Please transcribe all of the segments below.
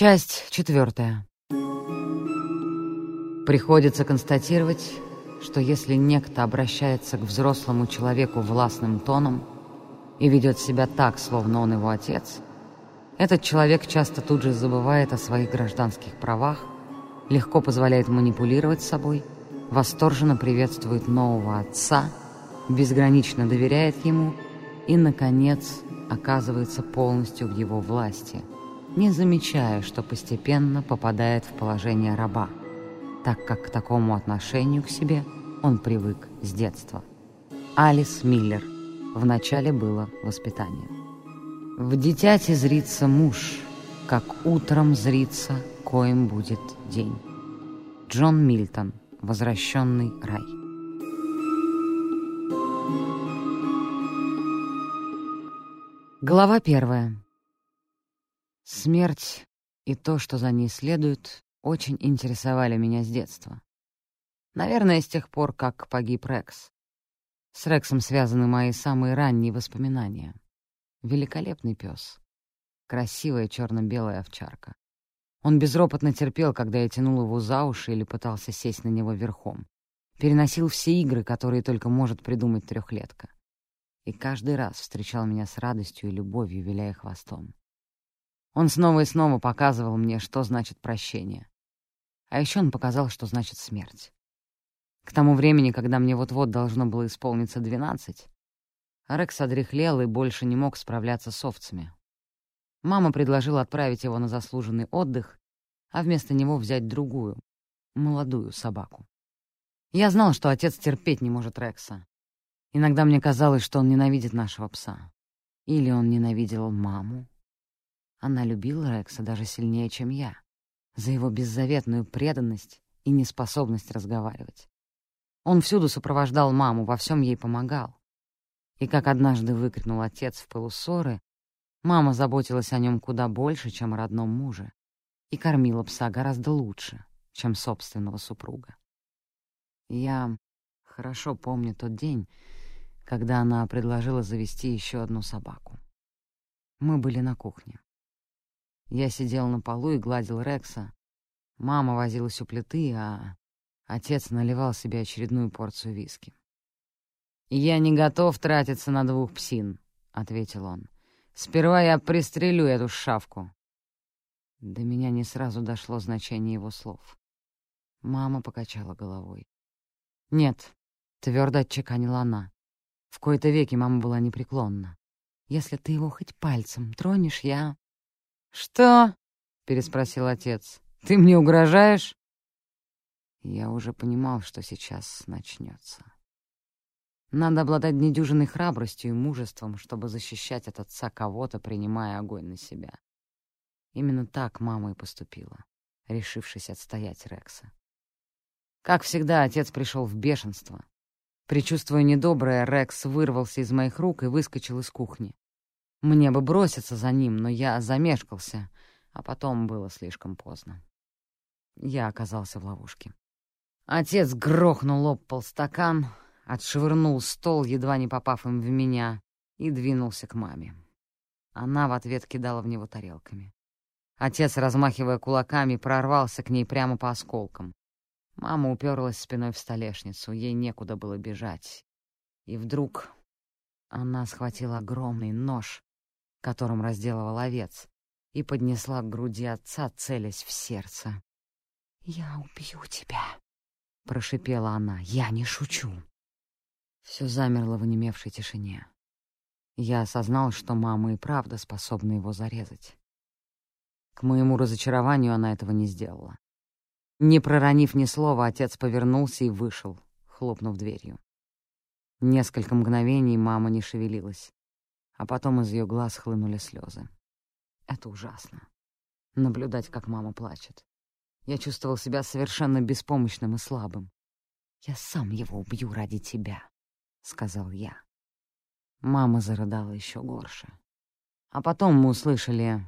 Часть четвертая. Приходится констатировать, что если некто обращается к взрослому человеку властным тоном и ведет себя так, словно он его отец, этот человек часто тут же забывает о своих гражданских правах, легко позволяет манипулировать собой, восторженно приветствует нового отца, безгранично доверяет ему и, наконец, оказывается полностью в его власти, не замечая, что постепенно попадает в положение раба, так как к такому отношению к себе он привык с детства. Алис Миллер. Вначале было воспитание. В дитяти зрится муж, как утром зрится, коим будет день. Джон Мильтон. Возвращенный рай. Глава первая. Смерть и то, что за ней следует, очень интересовали меня с детства. Наверное, с тех пор, как погиб Рекс. С Рексом связаны мои самые ранние воспоминания. Великолепный пес. Красивая черно-белая овчарка. Он безропотно терпел, когда я тянул его за уши или пытался сесть на него верхом. Переносил все игры, которые только может придумать трехлетка. И каждый раз встречал меня с радостью и любовью, виляя хвостом. Он снова и снова показывал мне, что значит прощение. А еще он показал, что значит смерть. К тому времени, когда мне вот-вот должно было исполниться двенадцать, Рекс одряхлел и больше не мог справляться с овцами. Мама предложила отправить его на заслуженный отдых, а вместо него взять другую, молодую собаку. Я знал, что отец терпеть не может Рекса. Иногда мне казалось, что он ненавидит нашего пса. Или он ненавидел маму. Она любила Рекса даже сильнее, чем я, за его беззаветную преданность и неспособность разговаривать. Он всюду сопровождал маму, во всем ей помогал. И как однажды выкрикнул отец в полуссоры, мама заботилась о нем куда больше, чем о родном муже, и кормила пса гораздо лучше, чем собственного супруга. Я хорошо помню тот день, когда она предложила завести еще одну собаку. Мы были на кухне. Я сидел на полу и гладил Рекса. Мама возилась у плиты, а Отец наливал себе очередную порцию виски. «Я не готов тратиться на двух псин», — ответил он. «Сперва я пристрелю эту шавку». До меня не сразу дошло значение его слов. Мама покачала головой. «Нет», — твердо отчеканила она. В кои-то веки мама была непреклонна. «Если ты его хоть пальцем тронешь, я...» «Что?» — переспросил отец. «Ты мне угрожаешь?» Я уже понимал, что сейчас начнется. Надо обладать недюжинной храбростью и мужеством, чтобы защищать от отца кого-то, принимая огонь на себя. Именно так мама и поступила, решившись отстоять Рекса. Как всегда, отец пришел в бешенство. Причувствуя недоброе, Рекс вырвался из моих рук и выскочил из кухни. Мне бы броситься за ним, но я замешкался, а потом было слишком поздно. Я оказался в ловушке. Отец грохнул об пол стакан, отшвырнул стол, едва не попав им в меня, и двинулся к маме. Она в ответ кидала в него тарелками. Отец, размахивая кулаками, прорвался к ней прямо по осколкам. Мама уперлась спиной в столешницу, ей некуда было бежать. И вдруг она схватила огромный нож, которым разделывал овец, и поднесла к груди отца, целясь в сердце. «Я убью тебя!» прошипела она. «Я не шучу». Все замерло в онемевшей тишине. Я осознал, что мама и правда способна его зарезать. К моему разочарованию она этого не сделала. Не проронив ни слова, отец повернулся и вышел, хлопнув дверью. Несколько мгновений мама не шевелилась, а потом из ее глаз хлынули слезы. Это ужасно. Наблюдать, как мама плачет. Я чувствовал себя совершенно беспомощным и слабым. «Я сам его убью ради тебя», — сказал я. Мама зарыдала еще горше. А потом мы услышали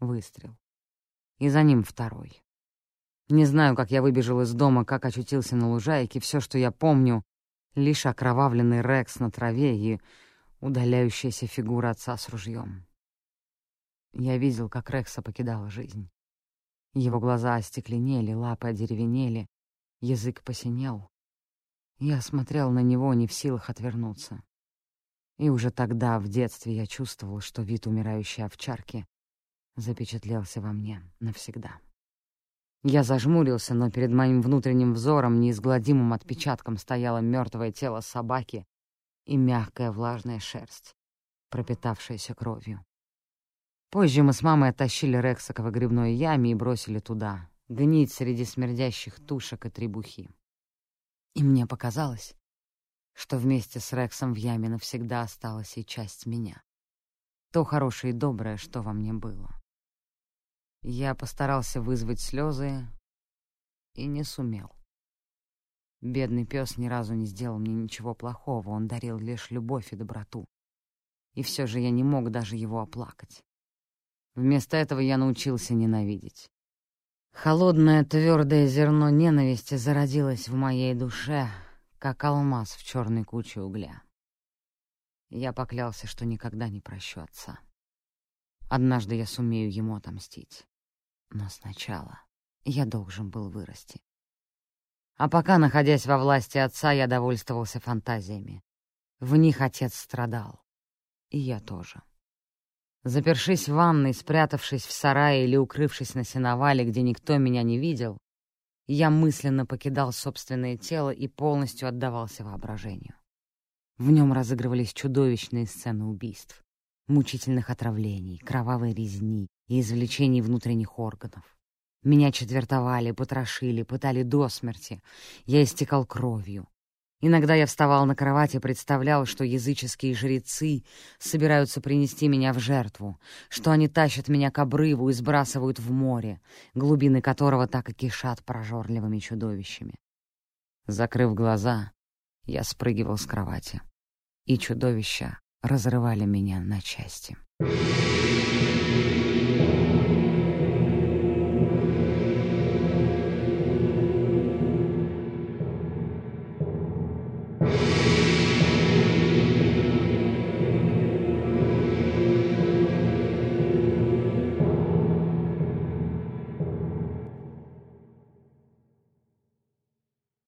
выстрел. И за ним второй. Не знаю, как я выбежал из дома, как очутился на лужайке. Все, что я помню, — лишь окровавленный Рекс на траве и удаляющаяся фигура отца с ружьем. Я видел, как Рекса покидала жизнь. Его глаза остекленели, лапы одеревенели, язык посинел. Я смотрел на него, не в силах отвернуться. И уже тогда, в детстве, я чувствовал, что вид умирающей овчарки запечатлелся во мне навсегда. Я зажмурился, но перед моим внутренним взором неизгладимым отпечатком стояло мертвое тело собаки и мягкая влажная шерсть, пропитавшаяся кровью. Позже мы с мамой оттащили Рекса к выгребной яме и бросили туда, гнить среди смердящих тушек и требухи. И мне показалось, что вместе с Рексом в яме навсегда осталась и часть меня. То хорошее и доброе, что во мне было. Я постарался вызвать слезы и не сумел. Бедный пес ни разу не сделал мне ничего плохого, он дарил лишь любовь и доброту. И все же я не мог даже его оплакать. Вместо этого я научился ненавидеть. Холодное твердое зерно ненависти зародилось в моей душе, как алмаз в черной куче угля. Я поклялся, что никогда не прощу отца. Однажды я сумею ему отомстить. Но сначала я должен был вырасти. А пока, находясь во власти отца, я довольствовался фантазиями. В них отец страдал. И я тоже. Запершись в ванной, спрятавшись в сарае или укрывшись на сеновале, где никто меня не видел, я мысленно покидал собственное тело и полностью отдавался воображению. В нем разыгрывались чудовищные сцены убийств, мучительных отравлений, кровавой резни и извлечений внутренних органов. Меня четвертовали, потрошили, пытали до смерти. Я истекал кровью. Иногда я вставал на кровать и представлял, что языческие жрецы собираются принести меня в жертву, что они тащат меня к обрыву и сбрасывают в море, глубины которого так и кишат прожорливыми чудовищами. Закрыв глаза, я спрыгивал с кровати, и чудовища разрывали меня на части. Thank you.